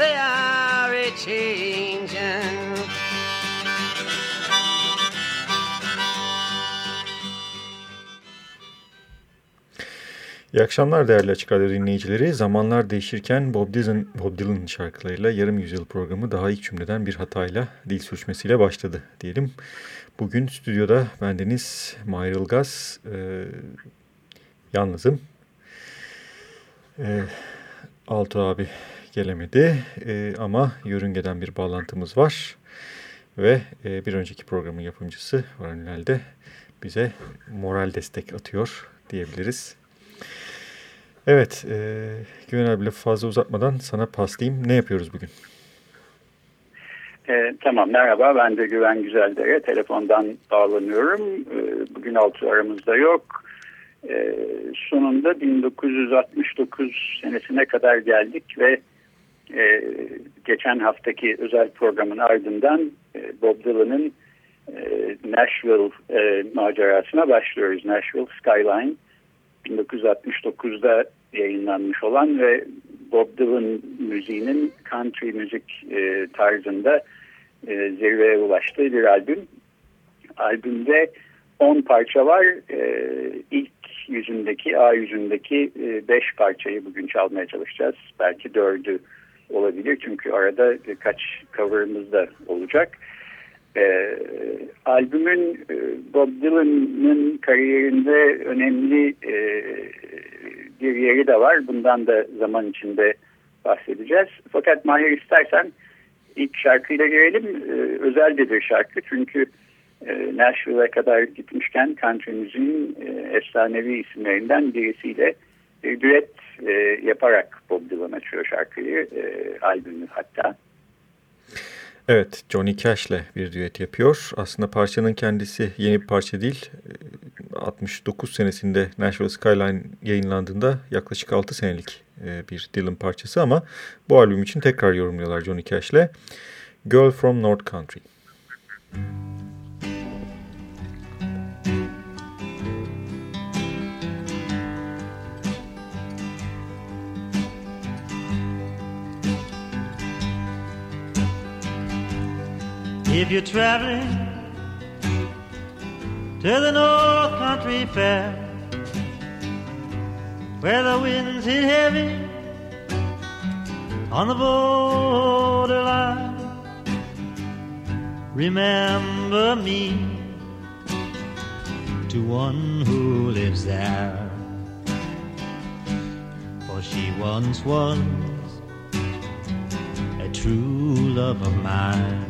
they are a changing. İyi akşamlar değerli Açık Radyo dinleyicileri. Zamanlar değişirken Bob Dylan, Bob Dylan şarkılarıyla yarım yüzyıl programı daha ilk cümleden bir hatayla, dil sürçmesiyle başladı diyelim. Bugün stüdyoda bendeniz Mahir Ilgaz, e, yalnızım. E, Altu abi gelemedi e, ama yörüngeden bir bağlantımız var. Ve e, bir önceki programın yapımcısı Orhan de bize moral destek atıyor diyebiliriz. Evet, e, Güven abi fazla uzatmadan sana paslayayım. Ne yapıyoruz bugün? E, tamam, merhaba. Ben de Güven Güzeldere. Telefondan bağlanıyorum. E, bugün altı aramızda yok. E, sonunda 1969 senesine kadar geldik ve e, geçen haftaki özel programın ardından e, Bob Dylan'ın e, Nashville e, macerasına başlıyoruz. Nashville Skyline 1969'da yayınlanmış olan ve Bob Dylan müziğinin country müzik e, tarzında e, zirveye ulaştığı bir albüm. Albümde 10 parça var. E, ilk yüzündeki, A yüzündeki 5 e, parçayı bugün çalmaya çalışacağız. Belki 4'ü olabilir çünkü arada birkaç cover'ımız da olacak. E, albümün Bob Dylan'ın kariyerinde önemli e, bir yeri de var. Bundan da zaman içinde bahsedeceğiz. Fakat Mahir istersen ilk şarkıyla girelim. E, özel de bir şarkı çünkü e, Nashville'e kadar gitmişken country müziğin e, efsanevi isimlerinden birisiyle bir düet e, yaparak Bob Dylan açıyor şarkıyı, e, albümü hatta. Evet, Johnny Cash'le bir düet yapıyor. Aslında parçanın kendisi yeni bir parça değil. 69 senesinde Nashville Skyline yayınlandığında yaklaşık 6 senelik e, bir Dylan parçası ama bu albüm için tekrar yorumluyorlar Johnny Cash'le. Girl from North Country. Müzik If you're traveling to the North Country Fair, where the winds hit heavy on the borderline, remember me to one who lives there. For she once was a true love of mine.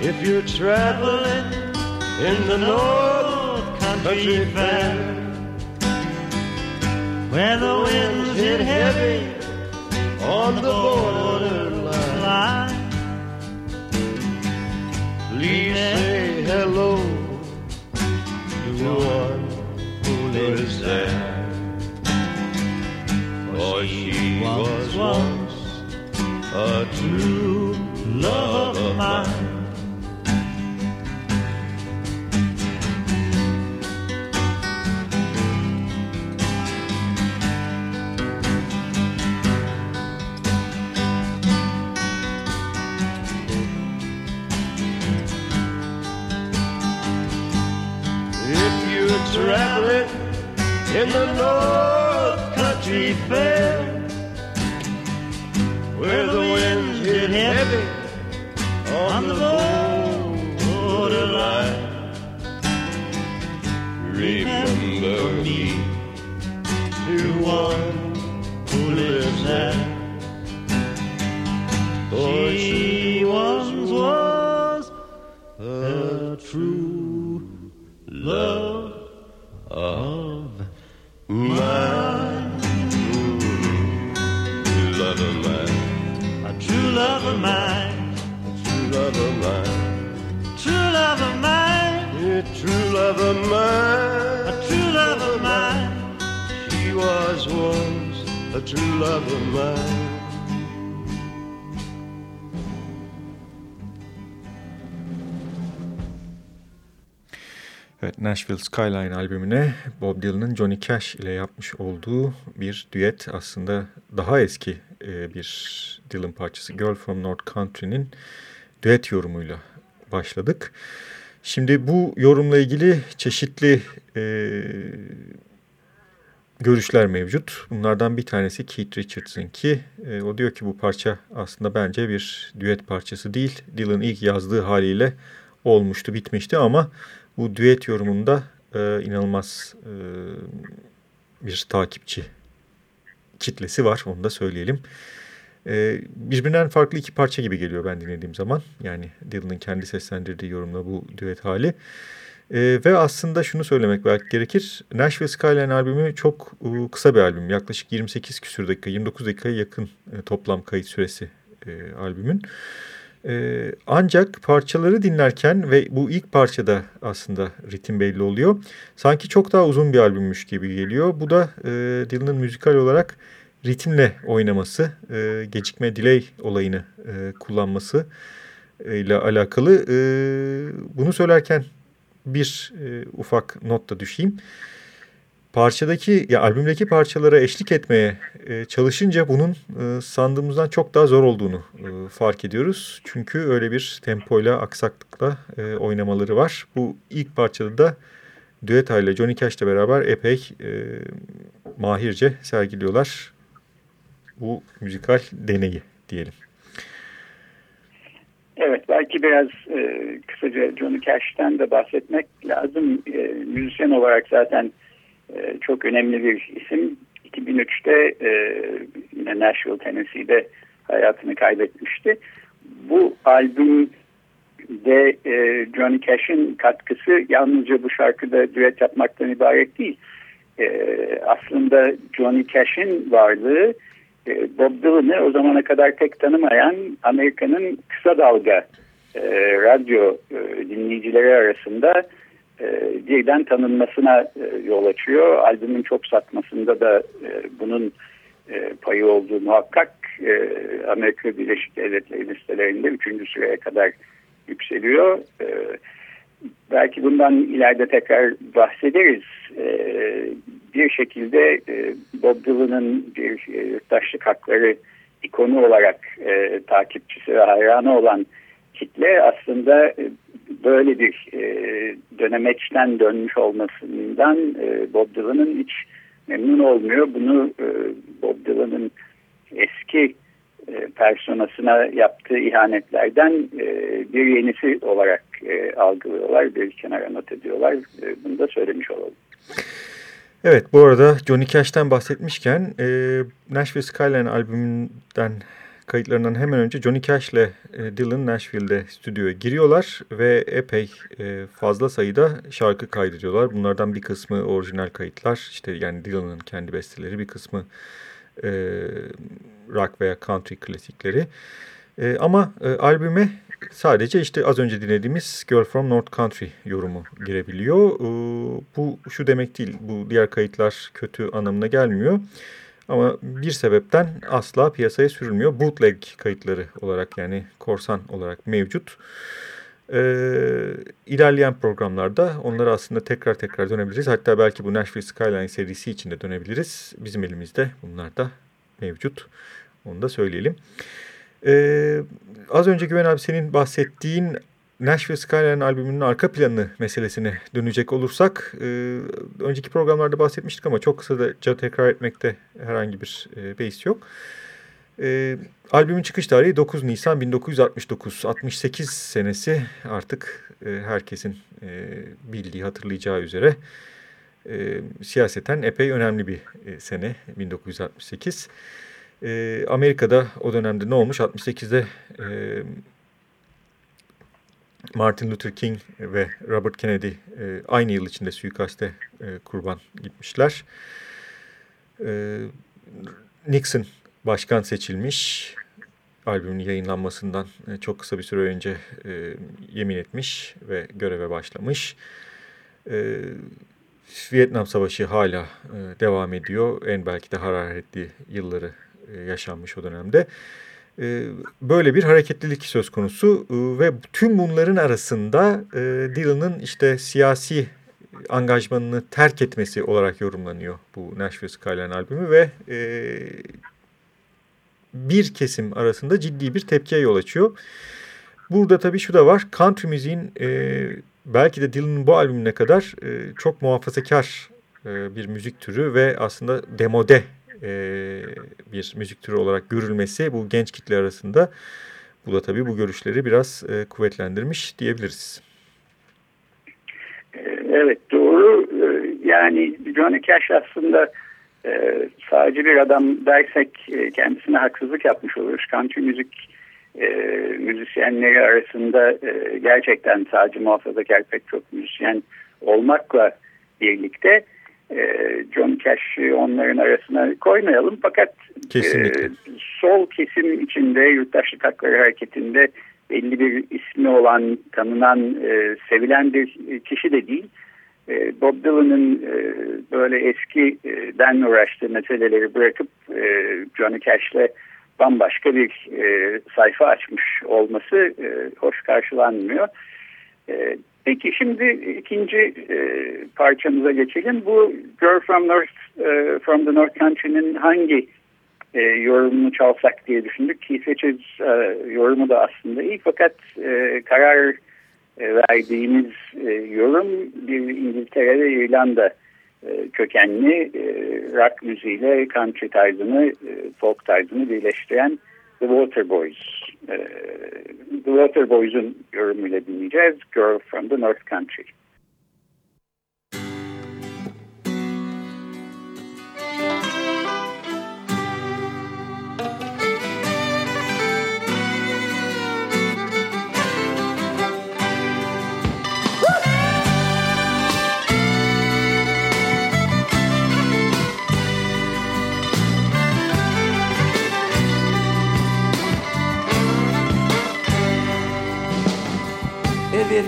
If you're traveling in the North Country Fair, where the winds hit heavy on the borderline, in true love of mine. Evet, Nashville Skyline albümüne Bob Dylan'ın Johnny Cash ile yapmış olduğu bir düet aslında daha eski e, bir Dylan parçası Girl from North Country'nin düet yorumuyla başladık. Şimdi bu yorumla ilgili çeşitli e, görüşler mevcut. Bunlardan bir tanesi Keith Richards'ın ki e, o diyor ki bu parça aslında bence bir düet parçası değil. Dylan ilk yazdığı haliyle olmuştu, bitmişti ama bu düet yorumunda e, inanılmaz e, bir takipçi kitlesi var. Onu da söyleyelim. E, birbirinden farklı iki parça gibi geliyor ben dinlediğim zaman. Yani Dylan'ın kendi seslendirdiği yorumla bu düet hali. E, ve aslında şunu söylemek belki gerekir. Nashville Skyline albümü çok e, kısa bir albüm. Yaklaşık 28 küsur dakika, 29 dakikaya yakın e, toplam kayıt süresi e, albümün. Ee, ancak parçaları dinlerken ve bu ilk parçada aslında ritim belli oluyor. Sanki çok daha uzun bir albümmüş gibi geliyor. Bu da e, Dylan'ın müzikal olarak ritimle oynaması, e, gecikme delay olayını e, kullanması e, ile alakalı. E, bunu söylerken bir e, ufak not da düşeyim parçadaki ya albümdeki parçalara eşlik etmeye e, çalışınca bunun e, sandığımızdan çok daha zor olduğunu e, fark ediyoruz. Çünkü öyle bir tempoyla aksaklıkla e, oynamaları var. Bu ilk parçada da düet ile Johnny Cash'le beraber epey e, mahirce sergiliyorlar bu müzikal deneyi diyelim. Evet belki biraz e, kısaca Johnny Cash'ten de bahsetmek lazım. E, müzisyen olarak zaten e, çok önemli bir isim. 2003'te e, yine Nashville, Tennessee'de hayatını kaybetmişti. Bu albümde e, Johnny Cash'in katkısı yalnızca bu şarkıda düet yapmaktan ibaret değil. E, aslında Johnny Cash'in varlığı e, Bob Dylan'ı o zamana kadar tek tanımayan Amerika'nın kısa dalga e, radyo e, dinleyicileri arasında e, birden tanınmasına e, yol açıyor. Albümün çok satmasında da e, bunun e, payı olduğu muhakkak e, Amerika Birleşik Devletleri listelerinde 3. sıraya kadar yükseliyor. E, belki bundan ileride tekrar bahsederiz. E, bir şekilde e, Bob Dylan'ın bir e, yurttaşlık hakları ikonu olarak e, takipçisi ve hayranı olan kitle aslında e, böyle bir e, dönemeçten dönmüş olmasından Bob Dylan'ın hiç memnun olmuyor. Bunu Bob Dylan'ın eski e, personasına yaptığı ihanetlerden e, bir yenisi olarak e, algılıyorlar. Bir kenara not ediyorlar. Bunu da söylemiş olalım. Evet bu arada Johnny Cash'ten bahsetmişken e, Nashville Skyline albümünden kayıtlarından hemen önce Johnny Cash ile Dylan Nashville'de stüdyoya giriyorlar ve epey fazla sayıda şarkı kaydediyorlar. Bunlardan bir kısmı orijinal kayıtlar işte yani Dylan'ın kendi besteleri bir kısmı e, rock veya country klasikleri. E, ama e, albüme sadece işte az önce dinlediğimiz Girl from North Country yorumu girebiliyor. E, bu şu demek değil, bu diğer kayıtlar kötü anlamına gelmiyor. Ama bir sebepten asla piyasaya sürülmüyor. Bootleg kayıtları olarak yani korsan olarak mevcut. Ee, ilerleyen programlarda onlara aslında tekrar tekrar dönebiliriz. Hatta belki bu Nashville Skyline serisi içinde dönebiliriz. Bizim elimizde bunlar da mevcut. Onu da söyleyelim. Ee, az önce Güven abi senin bahsettiğin Nashville Skyline albümünün arka planı meselesine dönecek olursak e, önceki programlarda bahsetmiştik ama çok kısa da tekrar etmekte herhangi bir e, beis yok. E, albümün çıkış tarihi 9 Nisan 1969. 68 senesi artık e, herkesin e, bildiği hatırlayacağı üzere e, siyaseten epey önemli bir e, sene 1968. E, Amerika'da o dönemde ne olmuş? 68'de e, Martin Luther King ve Robert Kennedy e, aynı yıl içinde suikaste e, kurban gitmişler. E, Nixon başkan seçilmiş. Albümün yayınlanmasından e, çok kısa bir süre önce e, yemin etmiş ve göreve başlamış. E, Vietnam Savaşı hala e, devam ediyor. En belki de hararetli yılları e, yaşanmış o dönemde. Ee, böyle bir hareketlilik söz konusu ee, ve tüm bunların arasında e, Dylan'ın işte siyasi angajmanını terk etmesi olarak yorumlanıyor bu Nashville Skyline albümü ve e, bir kesim arasında ciddi bir tepkiye yol açıyor. Burada tabii şu da var, country müziğin e, belki de Dylan'ın bu albümüne kadar çok muhafazakar bir müzik türü ve aslında demode e, bir müzik türü olarak görülmesi bu genç kitle arasında bu da tabii bu görüşleri biraz e, kuvvetlendirmiş diyebiliriz. E, evet doğru. E, yani Johnny Cash aslında e, sadece bir adam dersek kendisine haksızlık yapmış oluruz. Country müzik e, müzisyenleri arasında e, gerçekten sadece muhafazakar pek çok müzisyen olmakla birlikte e, John Cash'i onların arasına koymayalım. Fakat e, sol kesim içinde yurttaşlık hakları hareketinde belli bir ismi olan, tanınan, e, sevilen bir kişi de değil. E, Bob Dylan'ın e, böyle eskiden uğraştığı meseleleri bırakıp e, Johnny Cash'le bambaşka bir e, sayfa açmış olması e, hoş karşılanmıyor. E, Peki şimdi ikinci e, parçamıza geçelim. Bu Girl from North e, from the North Country'nin hangi e, yorumunu çalsak diye düşündük. Keith Richards e, yorumu da aslında iyi fakat e, karar e, verdiğimiz e, yorum bir İngiltere ve İrlanda e, kökenli e, rock müziğiyle country tarzını, e, folk tarzını birleştiren The Waterboys. Uh, the Waterboys'un yorumuyla dinleyeceğiz. Girl from the North Country.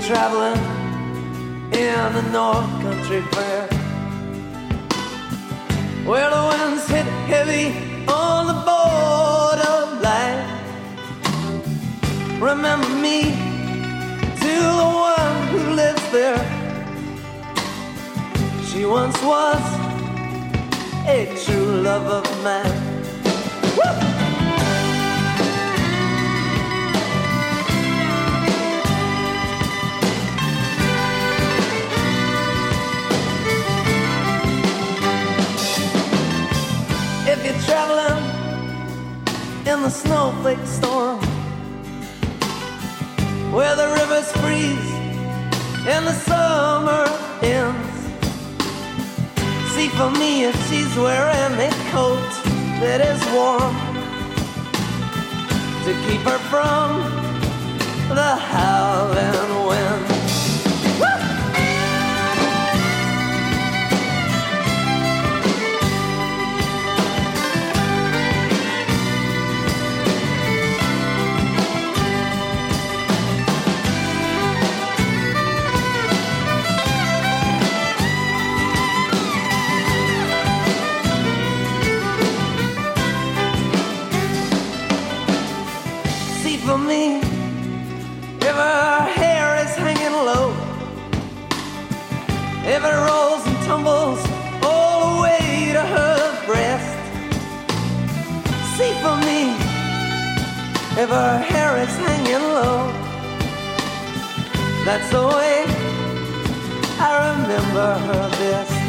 Traveling in the North Country Fair, where the winds hit heavy on the borderline. Remember me to the one who lives there. She once was a true love of mine. Woo! In the snowflake storm where the rivers freeze and the summer ends. See for me if she's wearing a coat that is warm to keep her from the howling wind. If her hair is hanging low. That's the way I remember her best.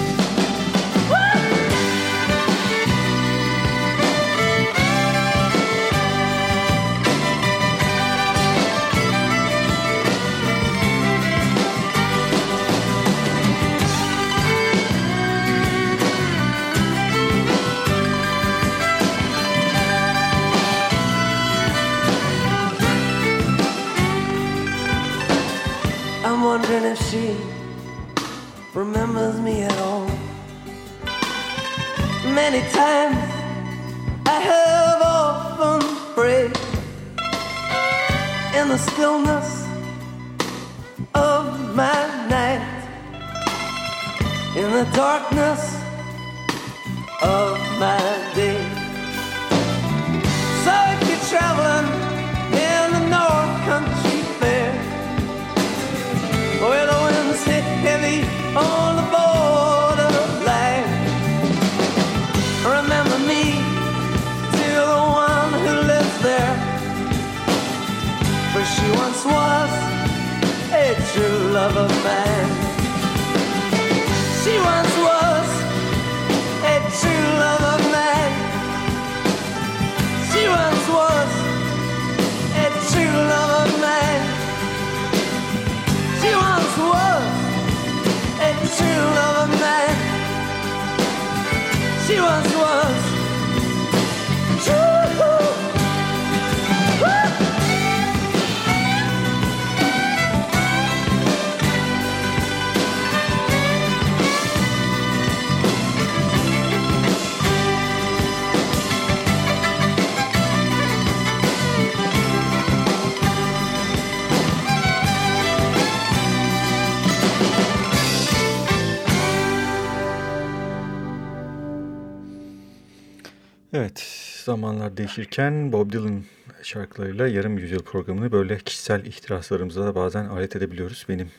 Evet, zamanlar değişirken Bob Dylan şarkılarıyla yarım yüzyıl programını böyle kişisel ihtiraslarımıza da bazen alet edebiliyoruz. Benim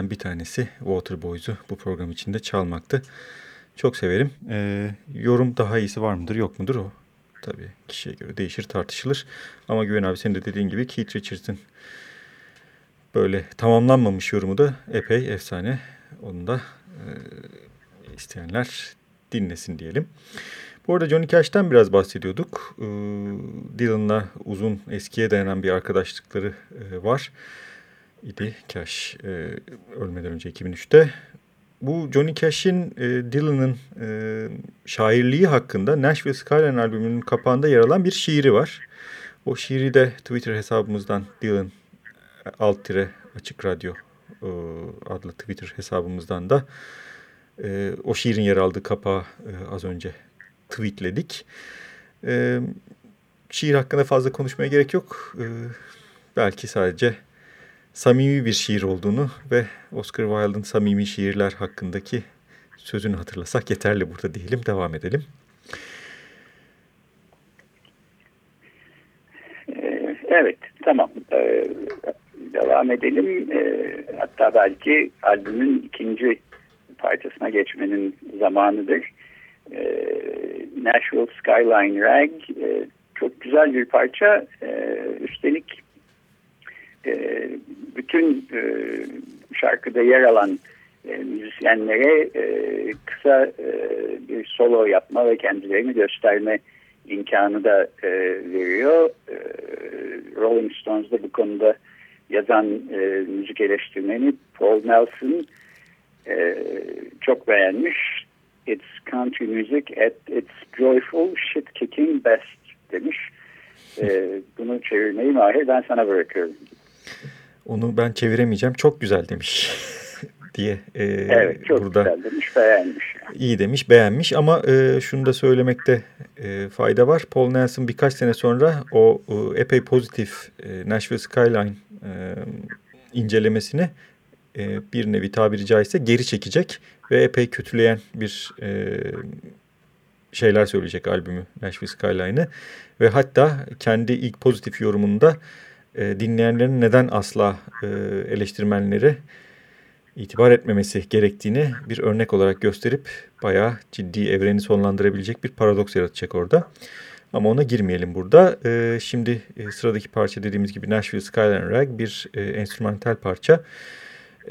e, bir tanesi Waterboys'u bu program içinde çalmaktı. Çok severim. E, yorum daha iyisi var mıdır yok mudur o? Tabii kişiye göre değişir tartışılır. Ama Güven abi senin de dediğin gibi Keith Richards'ın böyle tamamlanmamış yorumu da epey efsane. Onu da e, isteyenler dinlesin diyelim. Bu arada Johnny Cash'ten biraz bahsediyorduk. Ee, Dylan'la uzun eskiye dayanan bir arkadaşlıkları e, var. İdi Cash e, ölmeden önce 2003'te. Bu Johnny Cash'in e, Dylan'ın şairliği hakkında Nashville Skyline albümünün kapağında yer alan bir şiiri var. O şiiri de Twitter hesabımızdan Dylan alt tire açık radyo adlı Twitter hesabımızdan da o şiirin yer aldığı kapağı az önce tweetledik. E, şiir hakkında fazla konuşmaya gerek yok. E, belki sadece samimi bir şiir olduğunu ve Oscar Wilde'ın samimi şiirler hakkındaki sözünü hatırlasak yeterli burada diyelim. Devam edelim. Ee, evet, tamam. Ee, devam edelim. Ee, hatta belki albümün ikinci parçasına geçmenin zamanıdır. Ee, Nashville Skyline Rag e, çok güzel bir parça. E, üstelik e, bütün e, şarkıda yer alan e, müzisyenlere e, kısa e, bir solo yapma ve kendilerini gösterme imkanı da e, veriyor. E, Rolling Stones'da bu konuda yazan e, müzik eleştirmeni Paul Nelson e, çok beğenmiş It's country music at its joyful shit kicking best demiş. Ee, bunu çevirmeyi Mahir ben sana bırakıyorum. Onu ben çeviremeyeceğim. Çok güzel demiş diye e, evet, çok burada güzel demiş, beğenmiş. İyi demiş, beğenmiş ama e, şunu da söylemekte e, fayda var. Paul Nelson birkaç sene sonra o e, epey pozitif e, Nashville Skyline e, incelemesini e, bir nevi tabiri caizse geri çekecek ve epey kötüleyen bir e, şeyler söyleyecek albümü Nashville Skyline'ı ve hatta kendi ilk pozitif yorumunda e, dinleyenlerin neden asla e, eleştirmenleri itibar etmemesi gerektiğini bir örnek olarak gösterip bayağı ciddi evreni sonlandırabilecek bir paradoks yaratacak orada. Ama ona girmeyelim burada. E, şimdi e, sıradaki parça dediğimiz gibi Nashville Skyline Rag bir e, enstrümantal parça.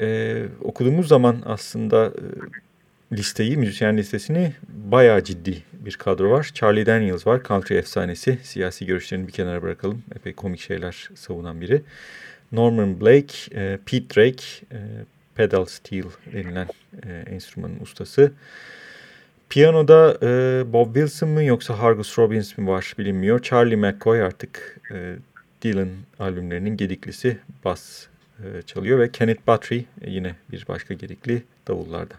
E, okuduğumuz zaman aslında e, listeyi, müzisyen listesini bayağı ciddi bir kadro var. Charlie Daniels var, country efsanesi. Siyasi görüşlerini bir kenara bırakalım. Epey komik şeyler savunan biri. Norman Blake, e, Pete Drake, e, pedal steel denilen e, enstrümanın ustası. Piyanoda e, Bob Wilson mu yoksa Hargus Robbins mi var bilinmiyor. Charlie McCoy artık e, Dylan albümlerinin gediklisi bas çalıyor ve Kenneth Buttrey e, yine bir başka gedikli davullarda.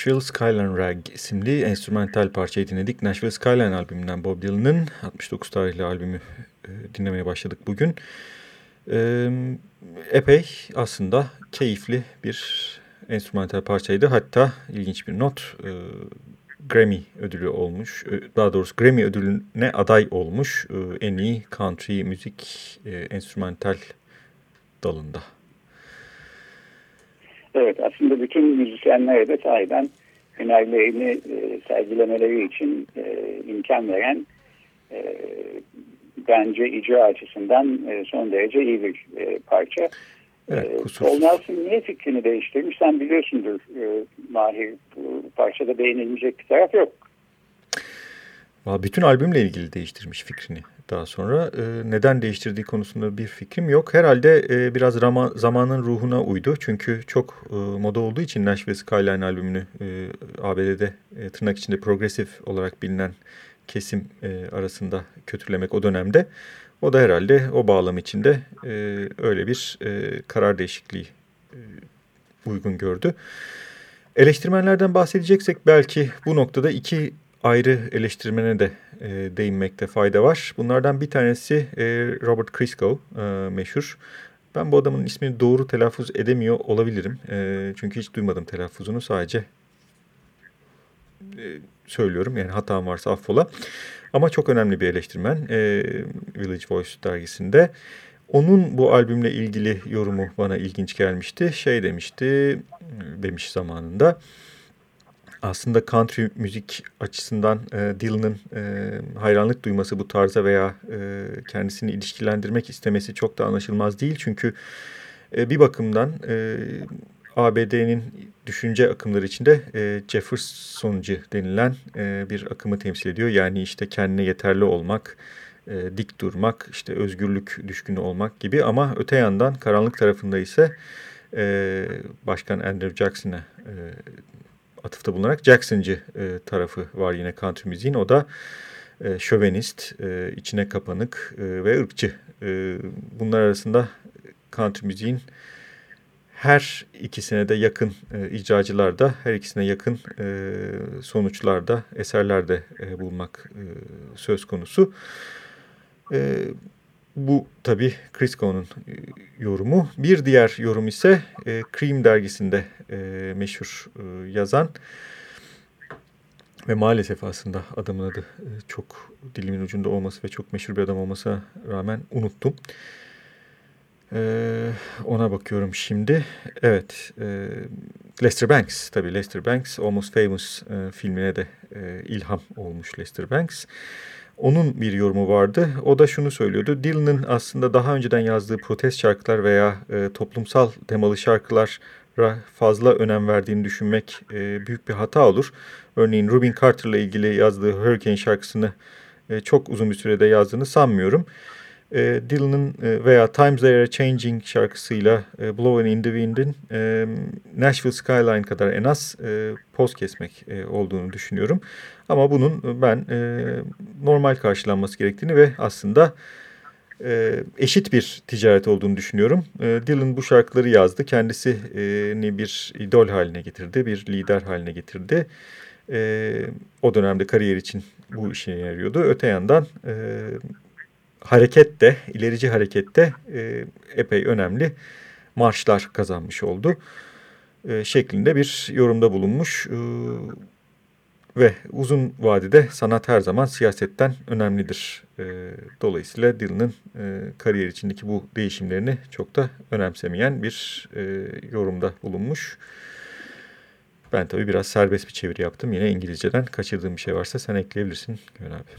Nashville Skyline Rag isimli enstrümantal parçayı dinledik. Nashville Skyline albümünden Bob Dylan'ın 69 tarihli albümü e, dinlemeye başladık bugün. E, epey aslında keyifli bir enstrümantal parçaydı. Hatta ilginç bir not. E, Grammy ödülü olmuş. Daha doğrusu Grammy ödülüne aday olmuş en iyi country müzik enstrümantal dalında. Evet aslında bütün müzisyenlere de sahiden hünerlerini e, sergilemeleri için e, imkan veren e, bence icra açısından e, son derece iyi bir e, parça. Evet, e, Nelson niye fikrini değiştirmiş? Sen biliyorsundur e, Mahir. Bu parçada beğenilecek bir taraf yok. Bütün albümle ilgili değiştirmiş fikrini daha sonra. E, neden değiştirdiği konusunda bir fikrim yok. Herhalde e, biraz rama, zamanın ruhuna uydu. Çünkü çok e, moda olduğu için Nashville Skyline albümünü e, ABD'de e, tırnak içinde progresif olarak bilinen kesim e, arasında kötülemek o dönemde. O da herhalde o bağlam içinde e, öyle bir e, karar değişikliği e, uygun gördü. Eleştirmenlerden bahsedeceksek belki bu noktada iki ayrı eleştirmene de e, değinmekte fayda var. Bunlardan bir tanesi e, Robert Christgau e, meşhur. Ben bu adamın ismini doğru telaffuz edemiyor olabilirim. E, çünkü hiç duymadım telaffuzunu sadece e, söylüyorum. Yani hatam varsa affola. Ama çok önemli bir eleştirmen e, Village Voice dergisinde. Onun bu albümle ilgili yorumu bana ilginç gelmişti. Şey demişti, demiş zamanında aslında country müzik açısından e, Dylan'ın e, hayranlık duyması bu tarza veya e, kendisini ilişkilendirmek istemesi çok da anlaşılmaz değil. Çünkü e, bir bakımdan e, ABD'nin düşünce akımları içinde e, Jeffersoncu denilen e, bir akımı temsil ediyor. Yani işte kendine yeterli olmak, e, dik durmak, işte özgürlük düşkünü olmak gibi ama öte yandan karanlık tarafında ise e, Başkan Andrew Jackson'a e, atıfta bulunarak Jackson'cı e, tarafı var yine country müziğin. O da e, şövenist, e, içine kapanık e, ve ırkçı. E, bunlar arasında country müziğin her ikisine de yakın e, icracılarda, her ikisine yakın e, sonuçlarda, eserlerde e, bulmak e, söz konusu. E, bu tabii Crisco'nun e, yorumu. Bir diğer yorum ise e, Cream dergisinde e, meşhur e, yazan ve maalesef aslında adamın adı e, çok dilimin ucunda olması ve çok meşhur bir adam olmasına rağmen unuttum. Ee, ona bakıyorum şimdi. Evet, e, Lester Banks tabii Lester Banks Almost Famous e, filmine de e, ilham olmuş Lester Banks. Onun bir yorumu vardı. O da şunu söylüyordu. Dylan'ın aslında daha önceden yazdığı protest şarkılar veya e, toplumsal temalı şarkılara fazla önem verdiğini düşünmek e, büyük bir hata olur. Örneğin Rubin Carter'la ilgili yazdığı Hurricane şarkısını e, çok uzun bir sürede yazdığını sanmıyorum e, Dylan'ın e, veya Times They Are Changing şarkısıyla e, Blowing in the Wind'in e, Nashville Skyline kadar en az e, poz kesmek e, olduğunu düşünüyorum. Ama bunun ben e, normal karşılanması gerektiğini ve aslında e, eşit bir ticaret olduğunu düşünüyorum. E, Dylan bu şarkıları yazdı. Kendisini bir idol haline getirdi, bir lider haline getirdi. E, o dönemde kariyer için bu işe yarıyordu. Öte yandan... E, harekette, ilerici harekette e, epey önemli marşlar kazanmış oldu. E, şeklinde bir yorumda bulunmuş. E, ve uzun vadede sanat her zaman siyasetten önemlidir. E, dolayısıyla Dylan'ın e, kariyer içindeki bu değişimlerini çok da önemsemeyen bir e, yorumda bulunmuş. Ben tabii biraz serbest bir çeviri yaptım. Yine İngilizceden kaçırdığım bir şey varsa sen ekleyebilirsin Güven abi.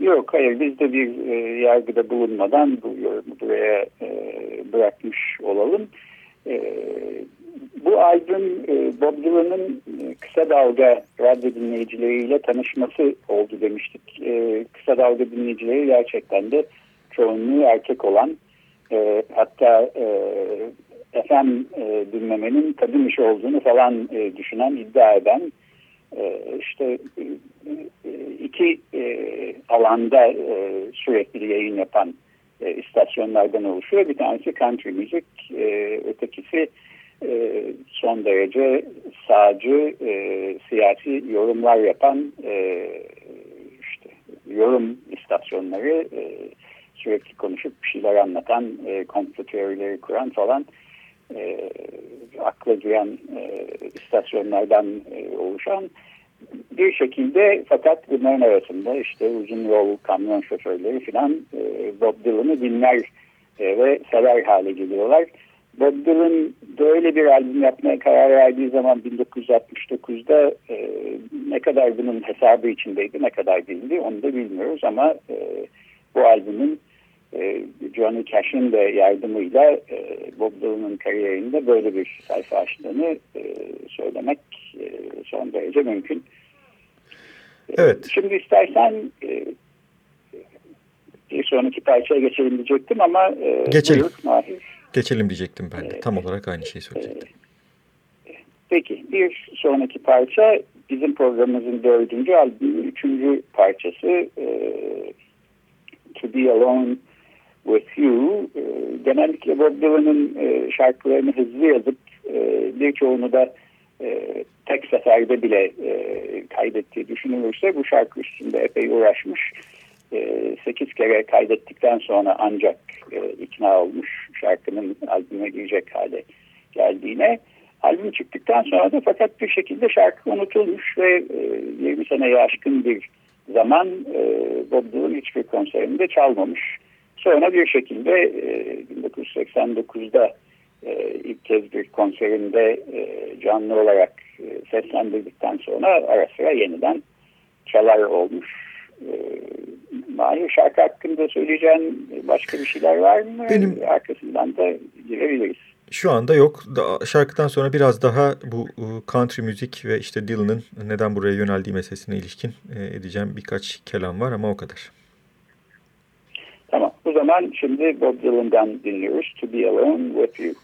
Yok hayır biz de bir e, yargıda bulunmadan bu yorumu buraya e, bırakmış olalım. E, bu albüm e, Bob Dylan'ın e, kısa dalga radyo dinleyicileriyle tanışması oldu demiştik. E, kısa dalga dinleyicileri gerçekten de çoğunluğu erkek olan e, hatta e, FM e, dinlemenin kadın işi olduğunu falan e, düşünen iddia eden işte e, iki e, alanda e, sürekli yayın yapan e, istasyonlardan oluşuyor. Bir tanesi country müzik, e, ötekisi e, son derece sağcı e, siyasi yorumlar yapan e, işte yorum istasyonları e, sürekli konuşup bir şeyler anlatan, e, komplo teorileri kuran falan e, akla duyan e, istasyonlardan e, oluşan bir şekilde fakat bunların arasında işte uzun yol kamyon şoförleri falan e, Bob Dylan'ı dinler e, ve sever hale geliyorlar. Bob Dylan böyle bir albüm yapmaya karar verdiği zaman 1969'da e, ne kadar bunun hesabı içindeydi ne kadar değildi onu da bilmiyoruz ama e, bu albümün e, Johnny Cash'in de yardımıyla e, Bob Dylan'ın kariyerinde böyle bir sayfa açtığını e, söylemek e, son derece mümkün. Evet. Şimdi istersen e, bir sonraki parçaya geçelim diyecektim ama e, geçelim. Buyur, Mahir. Geçelim diyecektim ben de. Tam olarak aynı şeyi söyleyecektim. Peki bir sonraki parça bizim programımızın dördüncü albümün üçüncü parçası e, To Be Alone With You. E, genellikle Bob Dylan'ın e, şarkılarını hızlı yazıp e, birçoğunu da e, tek seferde bile e, kaydettiği düşünülürse bu şarkı üstünde epey uğraşmış. E, 8 kere kaydettikten sonra ancak ikna olmuş şarkının albüme girecek hale geldiğine. Albüm çıktıktan sonra da fakat bir şekilde şarkı unutulmuş ve e, 20 seneye aşkın bir zaman Bob Dylan hiçbir konserinde çalmamış. Sonra bir şekilde e, 1989'da e, ilk kez bir konserinde e, canlı olarak e, seslendirdikten sonra ara sıra yeniden çalar olmuş. E, Mahir şarkı hakkında söyleyeceğin başka bir şeyler var mı? Benim arkasından da girebiliriz. Şu anda yok. Şarkıdan sonra biraz daha bu country müzik ve işte Dylan'ın neden buraya yöneldiği meselesine ilişkin e, edeceğim birkaç kelam var ama o kadar. Zaman şimdi Bob Dylan'dan dinliyoruz. To Be Alone With You.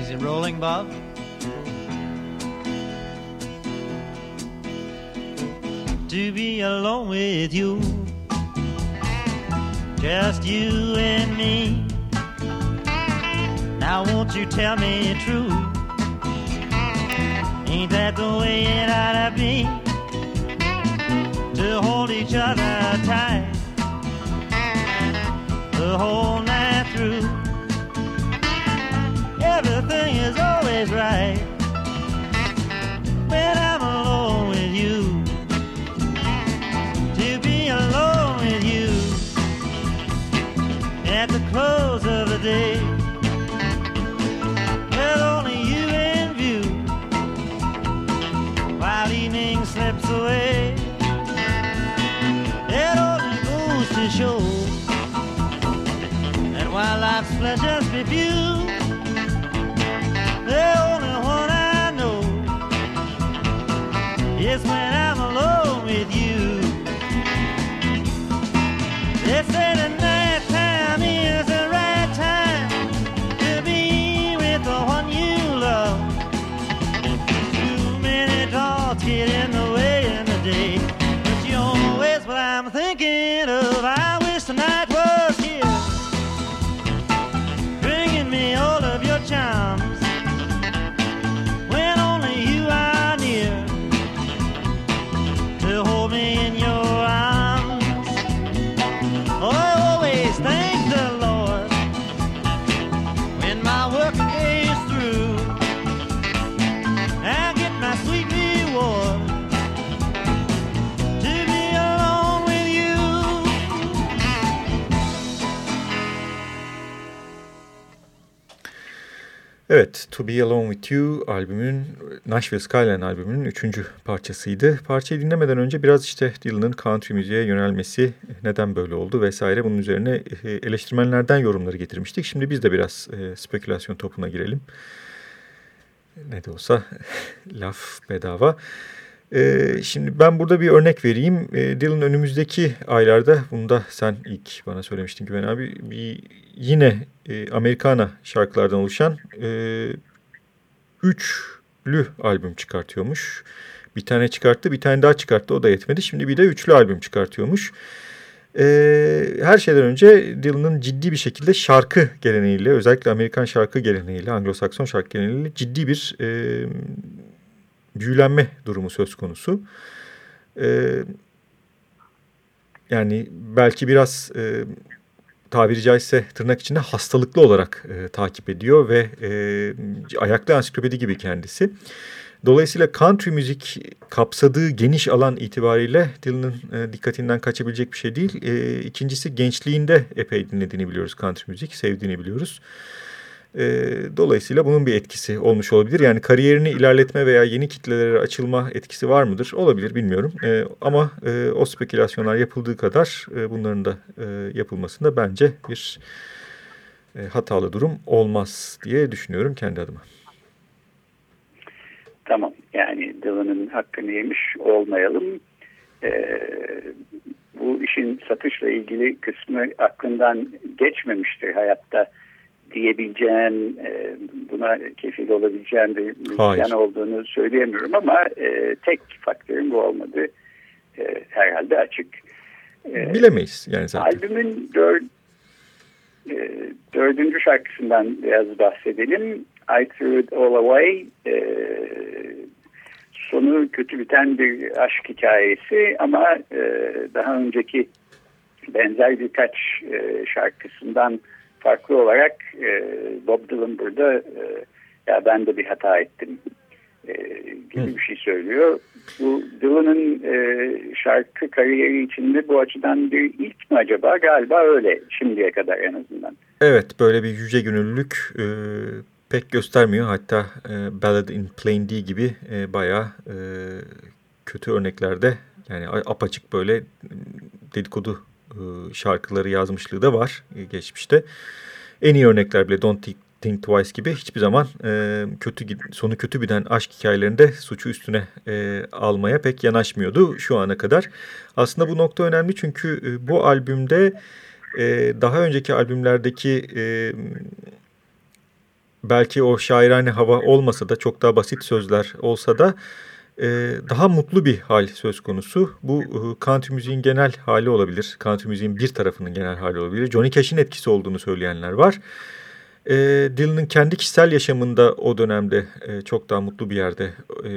Is it rolling, Bob? to be alone with you. Just you and me. Now won't you tell me true? Ain't that the way it ought to be? To hold each other tight the whole night through. Everything is always right is when To Be Alone With You albümün, Nashville Skyline albümünün üçüncü parçasıydı. Parçayı dinlemeden önce biraz işte Dylan'ın country müziğe yönelmesi neden böyle oldu vesaire bunun üzerine e, eleştirmenlerden yorumları getirmiştik. Şimdi biz de biraz e, spekülasyon topuna girelim. Ne de olsa laf bedava. Şimdi ben burada bir örnek vereyim. Ee, Dylan önümüzdeki aylarda, bunu da sen ilk bana söylemiştin Güven abi, bir yine e, Amerikana şarkılardan oluşan e, üçlü albüm çıkartıyormuş. Bir tane çıkarttı, bir tane daha çıkarttı. O da yetmedi. Şimdi bir de üçlü albüm çıkartıyormuş. E, her şeyden önce Dylan'ın ciddi bir şekilde şarkı geleneğiyle, özellikle Amerikan şarkı geleneğiyle, Anglo-Sakson şarkı geleneğiyle ciddi bir e, büyülenme durumu söz konusu. E, yani belki biraz... E, tabiri caizse tırnak içinde hastalıklı olarak e, takip ediyor ve e, ayaklı ansiklopedi gibi kendisi. Dolayısıyla country müzik kapsadığı geniş alan itibariyle Dylan'ın e, dikkatinden kaçabilecek bir şey değil. E, ikincisi gençliğinde epey dinlediğini biliyoruz country müzik, sevdiğini biliyoruz. Dolayısıyla bunun bir etkisi olmuş olabilir. Yani kariyerini ilerletme veya yeni kitlelere açılma etkisi var mıdır? Olabilir bilmiyorum. E, ama e, o spekülasyonlar yapıldığı kadar e, bunların da e, yapılmasında bence bir e, hatalı durum olmaz diye düşünüyorum kendi adıma. Tamam yani Dylan'ın hakkını yemiş olmayalım. Ee, bu işin satışla ilgili kısmı aklından geçmemiştir hayatta diyebileceğin, e, buna kefil olabileceğin bir müzisyen olduğunu söyleyemiyorum ama e, tek faktörün bu olmadı. E, herhalde açık. E, Bilemeyiz yani zaten. Albümün dör, e, dördüncü şarkısından biraz bahsedelim. I Threw It All Away e, sonu kötü biten bir aşk hikayesi ama e, daha önceki benzer birkaç e, şarkısından farklı olarak e, Bob Dylan burada e, ya ben de bir hata ettim e, gibi bir şey söylüyor. Bu Dylan'ın e, şarkı kariyeri içinde bu açıdan bir ilk mi acaba? Galiba öyle şimdiye kadar en azından. Evet böyle bir yüce gönüllülük e, pek göstermiyor. Hatta e, Ballad in Plain D gibi e, bayağı e, kötü örneklerde yani apaçık böyle dedikodu şarkıları yazmışlığı da var e, geçmişte. En iyi örnekler bile Don't Think, Twice gibi hiçbir zaman e, kötü sonu kötü biten aşk hikayelerinde suçu üstüne e, almaya pek yanaşmıyordu şu ana kadar. Aslında bu nokta önemli çünkü e, bu albümde e, daha önceki albümlerdeki e, belki o şairane hava olmasa da çok daha basit sözler olsa da e, daha mutlu bir hal söz konusu. Bu e, country müziğin genel hali olabilir. Country müziğin bir tarafının genel hali olabilir. Johnny Cash'in etkisi olduğunu söyleyenler var. E, Dylan'ın kendi kişisel yaşamında o dönemde e, çok daha mutlu bir yerde e,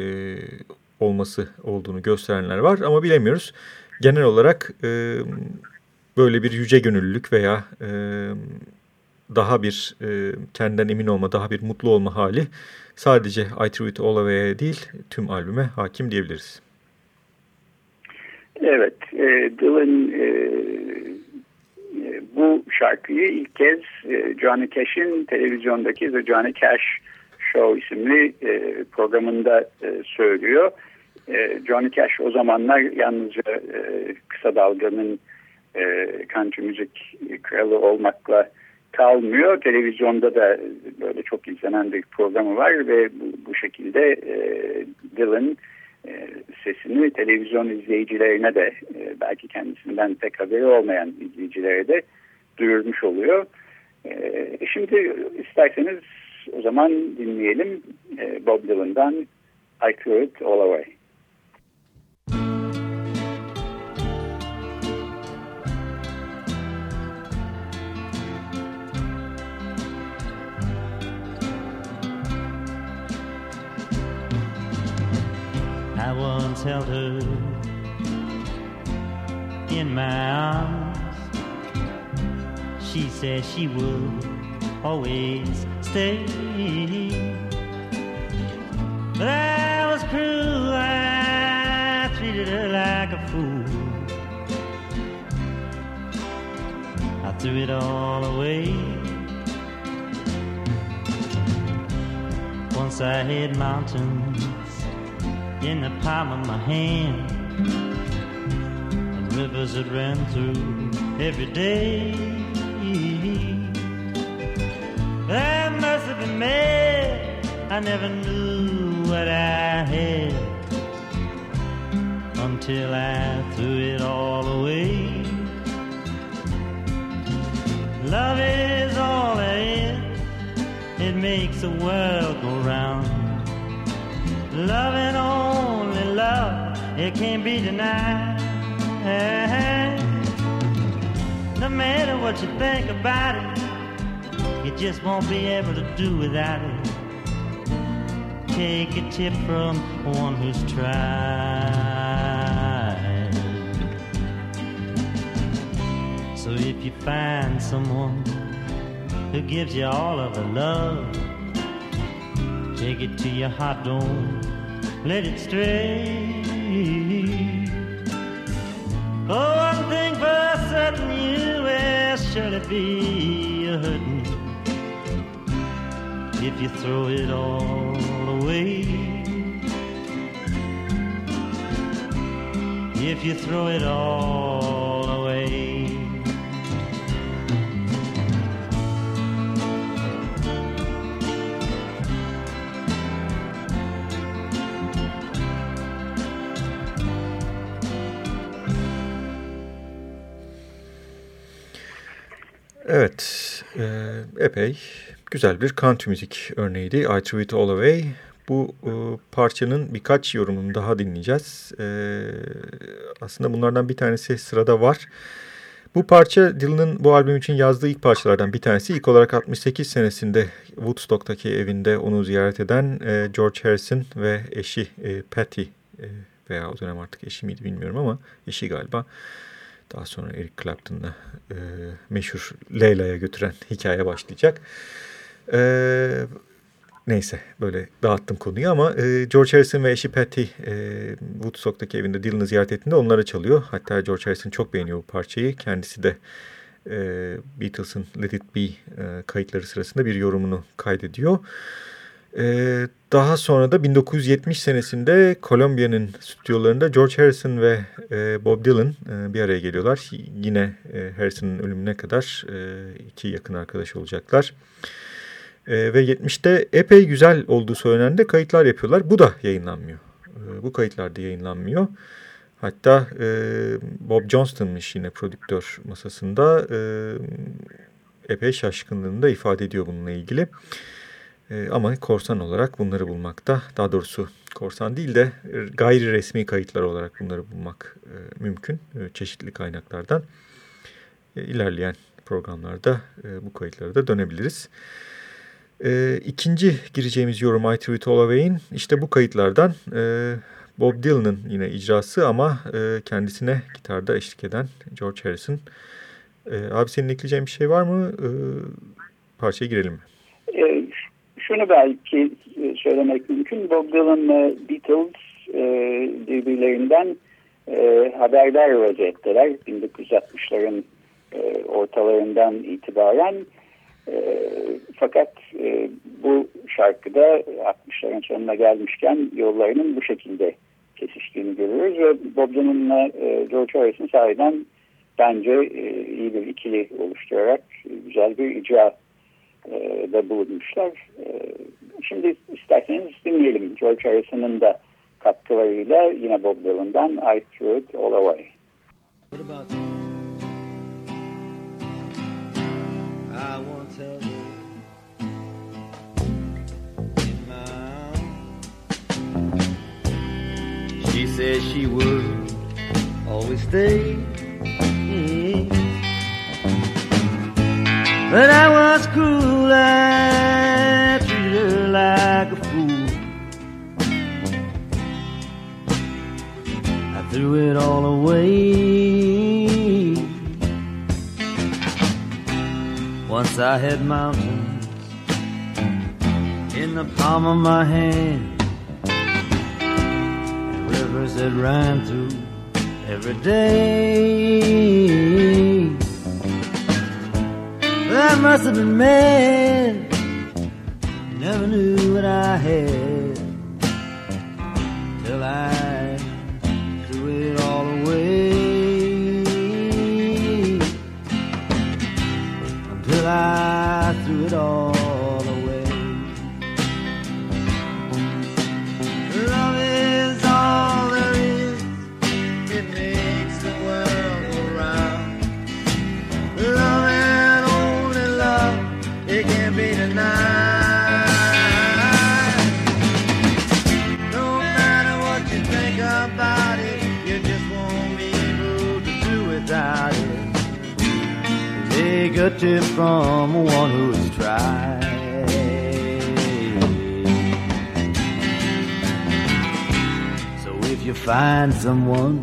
olması olduğunu gösterenler var. Ama bilemiyoruz. Genel olarak e, böyle bir yüce gönüllülük veya... E, daha bir e, kendinden emin olma, daha bir mutlu olma hali sadece I Threw All Away'e değil tüm albüme hakim diyebiliriz. Evet, e, Dylan e, e, bu şarkıyı ilk kez e, Johnny Cash'in televizyondaki The Johnny Cash Show isimli e, programında e, söylüyor. E, Johnny Cash o zamanlar yalnızca e, kısa dalganın e, country müzik kralı olmakla kalmıyor. Televizyonda da çok izlenen bir programı var ve bu, bu şekilde e, Dylan e, sesini televizyon izleyicilerine de e, belki kendisinden pek haberi olmayan izleyicilere de duyurmuş oluyor. E, şimdi isterseniz o zaman dinleyelim e, Bob Dylan'dan I Threw It All Away. Held her in my arms. She said she would always stay. But I was cruel, I treated her like a fool. I threw it all away. Once I hit mountains in the palm of my hand. And rivers that ran through every day. I must have been mad. I never knew what I had until I threw it all away. Love is all there is. It makes the world go round. Only love, it can't be denied. No matter what you think about it, you just won't be able to do without it. Take a tip from one who's tried. So if you find someone who gives you all of her love, take it to your heart, don't let it stray. Oh, one thing for certain, you will surely be a hurting if you throw it all away. If you throw it all Evet, e, epey güzel bir country müzik örneğiydi. I Threw It All Away. Bu e, parçanın birkaç yorumunu daha dinleyeceğiz. E, aslında bunlardan bir tanesi sırada var. Bu parça Dylan'ın bu albüm için yazdığı ilk parçalardan bir tanesi. İlk olarak 68 senesinde Woodstock'taki evinde onu ziyaret eden e, George Harrison ve eşi e, Patty e, veya o dönem artık eşi miydi bilmiyorum ama eşi galiba. Daha sonra Eric Clapton'la e, meşhur Leyla'ya götüren hikaye başlayacak. E, neyse böyle dağıttım konuyu ama e, George Harrison ve eşi Patty e, Woodstock'taki evinde Dylan'ı ziyaret ettiğinde onlara çalıyor. Hatta George Harrison çok beğeniyor bu parçayı. Kendisi de e, Beatles'ın Let It Be e, kayıtları sırasında bir yorumunu kaydediyor. Ee, daha sonra da 1970 senesinde Columbia'nın stüdyolarında George Harrison ve e, Bob Dylan e, bir araya geliyorlar. Yine e, Harrison'ın ölümüne kadar e, iki yakın arkadaş olacaklar. E, ve 70'te epey güzel olduğu söylenen de kayıtlar yapıyorlar. Bu da yayınlanmıyor. E, bu kayıtlar da yayınlanmıyor. Hatta e, Bob Johnston'mış yine prodüktör masasında e, epey şaşkınlığını da ifade ediyor bununla ilgili. E, ama korsan olarak bunları bulmakta, daha doğrusu korsan değil de gayri resmi kayıtlar olarak bunları bulmak e, mümkün e, çeşitli kaynaklardan. E, ilerleyen programlarda e, bu kayıtlara da dönebiliriz. E, ikinci gireceğimiz yorum I Tweet All işte bu kayıtlardan e, Bob Dylan'ın yine icrası ama e, kendisine gitarda eşlik eden George Harrison. E, abi senin ekleyeceğin bir şey var mı? E, parçaya girelim mi? Şunu belki e, söylemek mümkün. Bob Dylan ve Beatles e, birbirlerinden e, haberdar vaziyetteler. 1960'ların e, ortalarından itibaren. Fakat bu şarkıda 60'ların sonuna gelmişken yollarının bu şekilde kesiştiğini görüyoruz. Ve Bob Dylan'la George Harrison sahiden bence iyi bir ikili oluşturarak güzel bir icra e, da bulunmuşlar. Şimdi isterseniz dinleyelim George Harrison'ın da katkılarıyla yine Bob Dylan'dan I Threw It All Away. What about I won't tell you She said she would always stay But I was cruel, I her like a fool. I threw it all away. Once I had mountains in the palm of my hand, and rivers that ran through every day. I must have been mad. Never knew what I had a from one who's tried. So if you find someone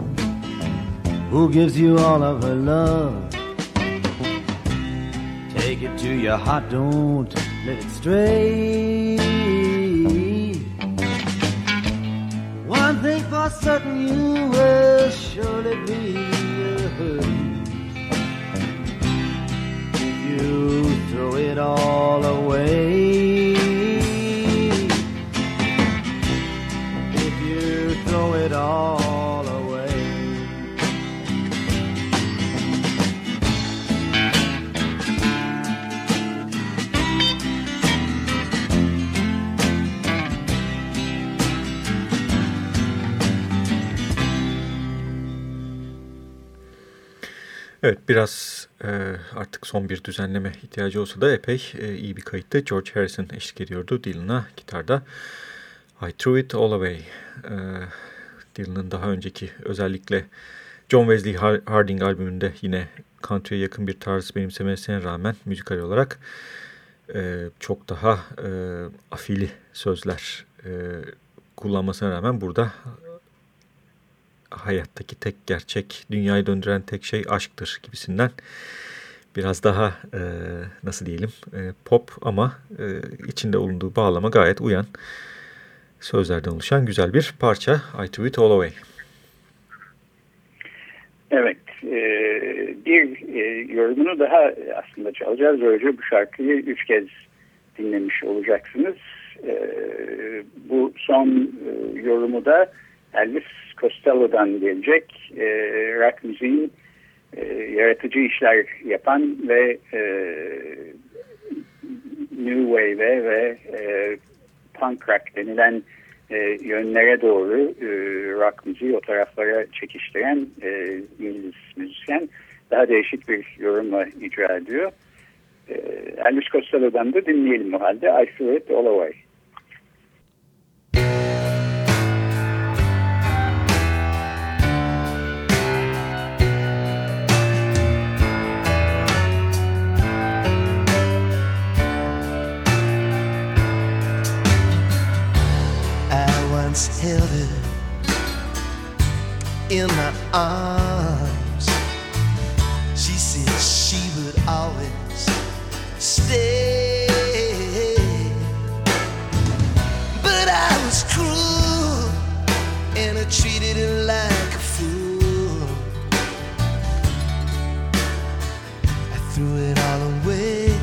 who gives you all of her love, Take it to your heart, don't let it stray. One thing for certain, you will surely be if Evet biraz e, artık son bir düzenleme ihtiyacı olsa da epey e, iyi bir kayıttı. George Harrison eşlik ediyordu Dylan'a gitarda. I Threw It All Away. E, Dylan'ın daha önceki özellikle John Wesley Harding albümünde yine country'ye yakın bir tarz benimsemesine rağmen müzikal olarak e, çok daha e, afili sözler e, kullanmasına rağmen burada hayattaki tek gerçek, dünyayı döndüren tek şey aşktır gibisinden biraz daha e, nasıl diyelim e, pop ama e, içinde bulunduğu bağlama gayet uyan sözlerden oluşan güzel bir parça I Do It All Away. Evet, e, bir e, yorumunu daha aslında çalacağız. Böylece bu şarkıyı üç kez dinlemiş olacaksınız. E, bu son yorumu da Elvis Costello'dan gelecek. E, rock müziğin e, yaratıcı işler yapan ve e, New Wave ve e, punk rock denilen e, yönlere doğru e, rock müziği o taraflara çekiştiren e, İngiliz müzisyen daha değişik bir yorumla icra ediyor. E, Elvis Costello'dan da dinleyelim o halde I Threw It All Away. In my arms. She said she would always stay. But I was cruel and I treated her like a fool. I threw it all away.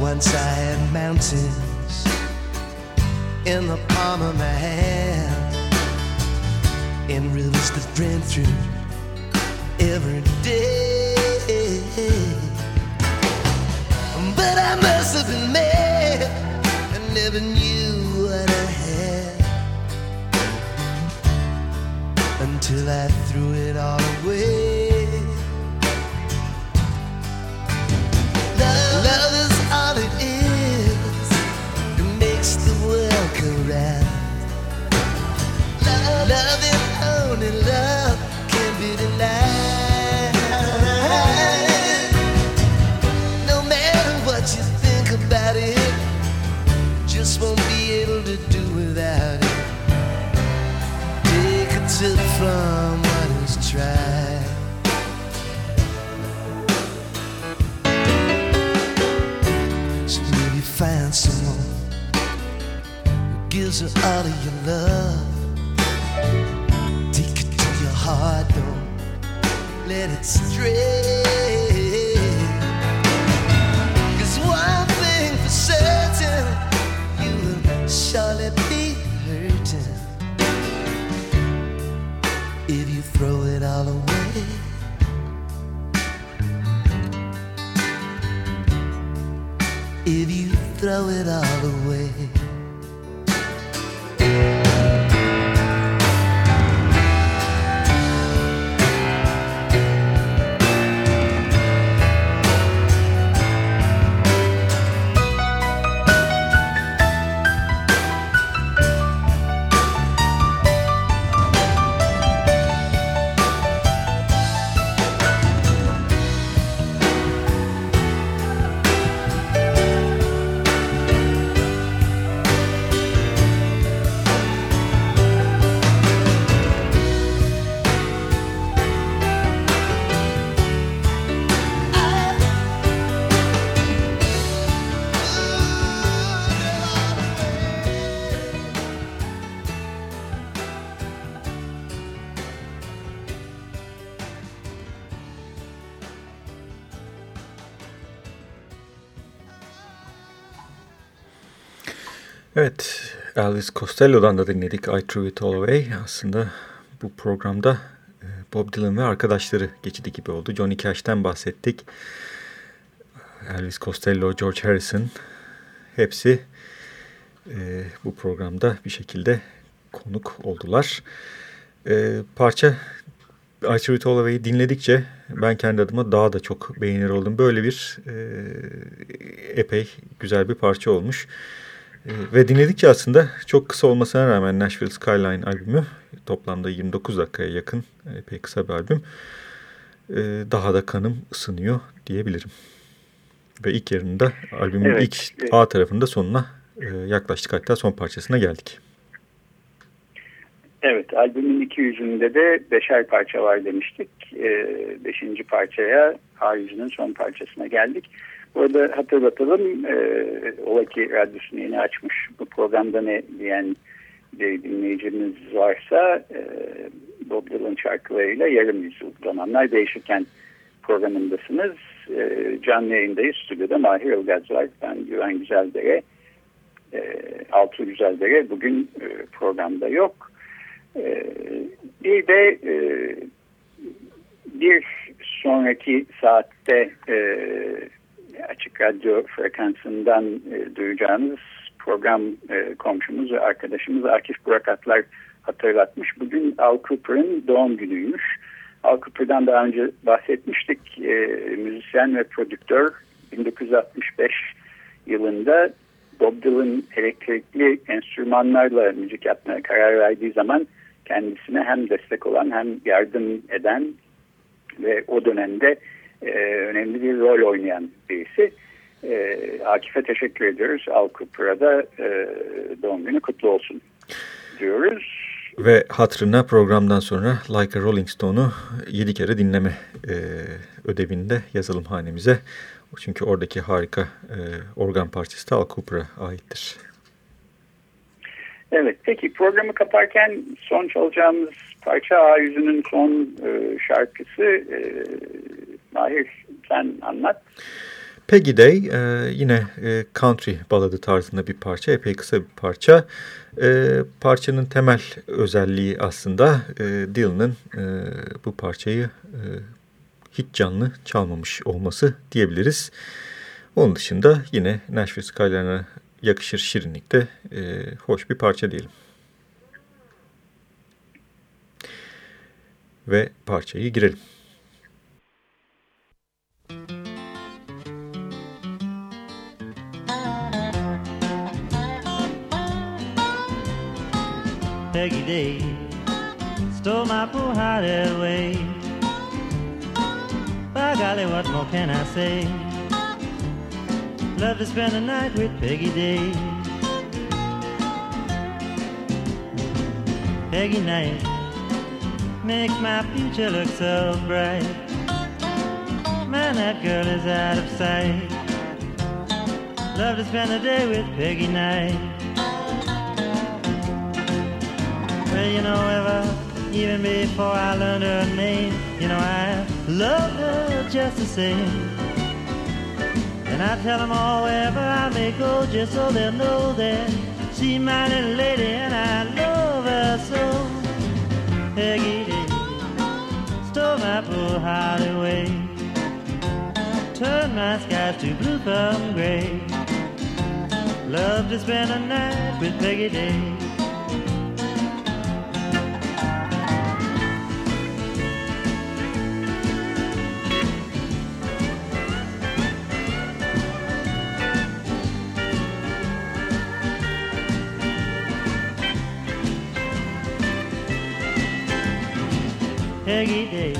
Once I had mountains in the palm of my hand and rivers that ran through every day. But I must have been mad. I never knew what I had until I threw it all away. Love, and only love can be denied. No matter what you think about it, just won't be able to do without it. Take a tip from tried. Maybe find someone who gives her all of your love. Take it to your heart, don't let it stray. Cause one thing for certain, you will surely be hurting if you throw it all away. If you throw it all away. Elvis Costello'dan da dinledik I Threw It All Away. Aslında bu programda e, Bob Dylan ve arkadaşları geçidi gibi oldu. Johnny Cash'ten bahsettik. Elvis Costello, George Harrison hepsi e, bu programda bir şekilde konuk oldular. E, parça I Threw It All Away'i dinledikçe ben kendi adıma daha da çok beğenir oldum. Böyle bir e, epey güzel bir parça olmuş. E, ve dinledikçe aslında çok kısa olmasına rağmen Nashville Skyline albümü toplamda 29 dakikaya yakın epey kısa bir albüm. E, daha da kanım ısınıyor diyebilirim. Ve ilk yarında albümün evet. ilk A tarafında sonuna e, yaklaştık hatta son parçasına geldik. Evet, albümün iki yüzünde de beşer parça var demiştik. E, beşinci parçaya A yüzünün son parçasına geldik. Burada hatırlatalım, e, ola ki radyosunu yeni açmış bu programda ne diyen bir dinleyicimiz varsa e, Bob Dylan şarkılarıyla yarım yüzyıl zamanlar değişirken programındasınız. E, canlı yayındayız. Stüdyoda Mahir Ilgaz var. Ben Güven Güzeldere. E, Altı Güzeldere bugün e, programda yok. E, bir de e, bir sonraki saatte e, açık radyo frekansından e, duyacağınız program e, komşumuz ve arkadaşımız Akif Burak Atlar hatırlatmış. Bugün Al Cooper'ın doğum günüymüş. Al Cooper'dan daha önce bahsetmiştik. E, müzisyen ve prodüktör 1965 yılında Bob Dylan elektrikli enstrümanlarla müzik yapmaya karar verdiği zaman kendisine hem destek olan hem yardım eden ve o dönemde e, önemli bir rol oynayan birisi. E, Akif'e teşekkür ediyoruz. Al Cooper'a da e, doğum günü kutlu olsun diyoruz. Ve hatırına programdan sonra Like a Rolling Stone'u yedi kere dinleme e, ödevinde yazalım hanemize. Çünkü oradaki harika e, organ parçası da Al Cooper'a aittir. Evet peki programı kaparken son çalacağımız parça A yüzünün son e, şarkısı e, Mahir sen anlat. Peggy Day e, yine e, country baladı tarzında bir parça, epey kısa bir parça. E, parçanın temel özelliği aslında e, Dylan'ın e, bu parçayı e, hiç canlı çalmamış olması diyebiliriz. Onun dışında yine Nashville Skyline'a yakışır şirinlikte e, hoş bir parça diyelim. Ve parçayı girelim. Peggy Day stole my poor heart away. By golly, what more can I say? Love to spend the night with Peggy Day. Peggy night makes my future look so bright. Man, that girl is out of sight. Love to spend the day with Peggy night. You know, ever, even before I learned her name, you know, I love her just the same. And I tell them all wherever I may go, just so they'll know that she's my little lady and I love her so. Peggy stole my poor heart away, turned my skies to blue from gray. Love to spend a night with Peggy Day. Peggy Day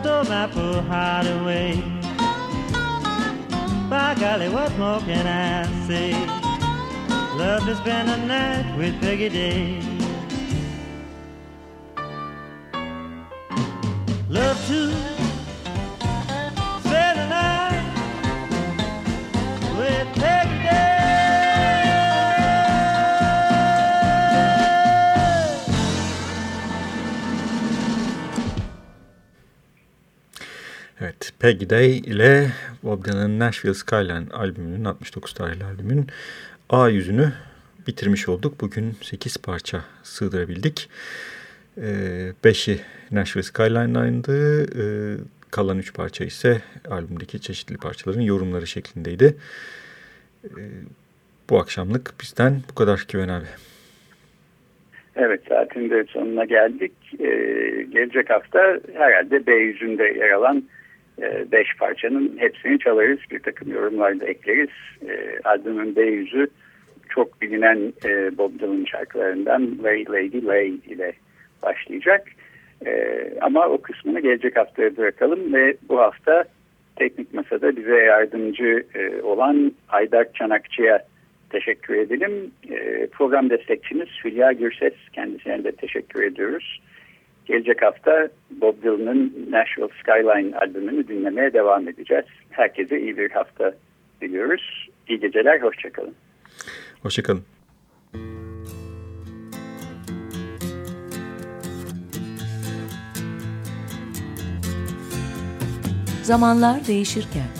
stole my poor heart away. By golly, what more can I say? Love to spend a night with Peggy Day. Peggy Day ile Bob Dylan'ın Nashville Skyline albümünün 69 tarihli albümünün A yüzünü bitirmiş olduk. Bugün 8 parça sığdırabildik. 5'i ee, Nashville Skyline'daydı. Ee, kalan 3 parça ise albümdeki çeşitli parçaların yorumları şeklindeydi. Ee, bu akşamlık bizden bu kadar Güven abi. Evet saatin de sonuna geldik. Ee, gelecek hafta herhalde B yüzünde yer alan 5 e, parçanın hepsini çalarız. Bir takım yorumlar da ekleriz. E, albümün yüzü çok bilinen e, Bob Dylan şarkılarından Lay Lady Lay ile başlayacak. E, ama o kısmını gelecek haftaya bırakalım ve bu hafta Teknik Masa'da bize yardımcı e, olan Aydar Çanakçı'ya teşekkür edelim. E, program destekçimiz Hülya Gürses. Kendisine de teşekkür ediyoruz. Gelecek hafta Bob Dylan'ın Nashville Skyline albümünü dinlemeye devam edeceğiz. Herkese iyi bir hafta diliyoruz. İyi geceler, hoşçakalın. Hoşçakalın. Zamanlar değişirken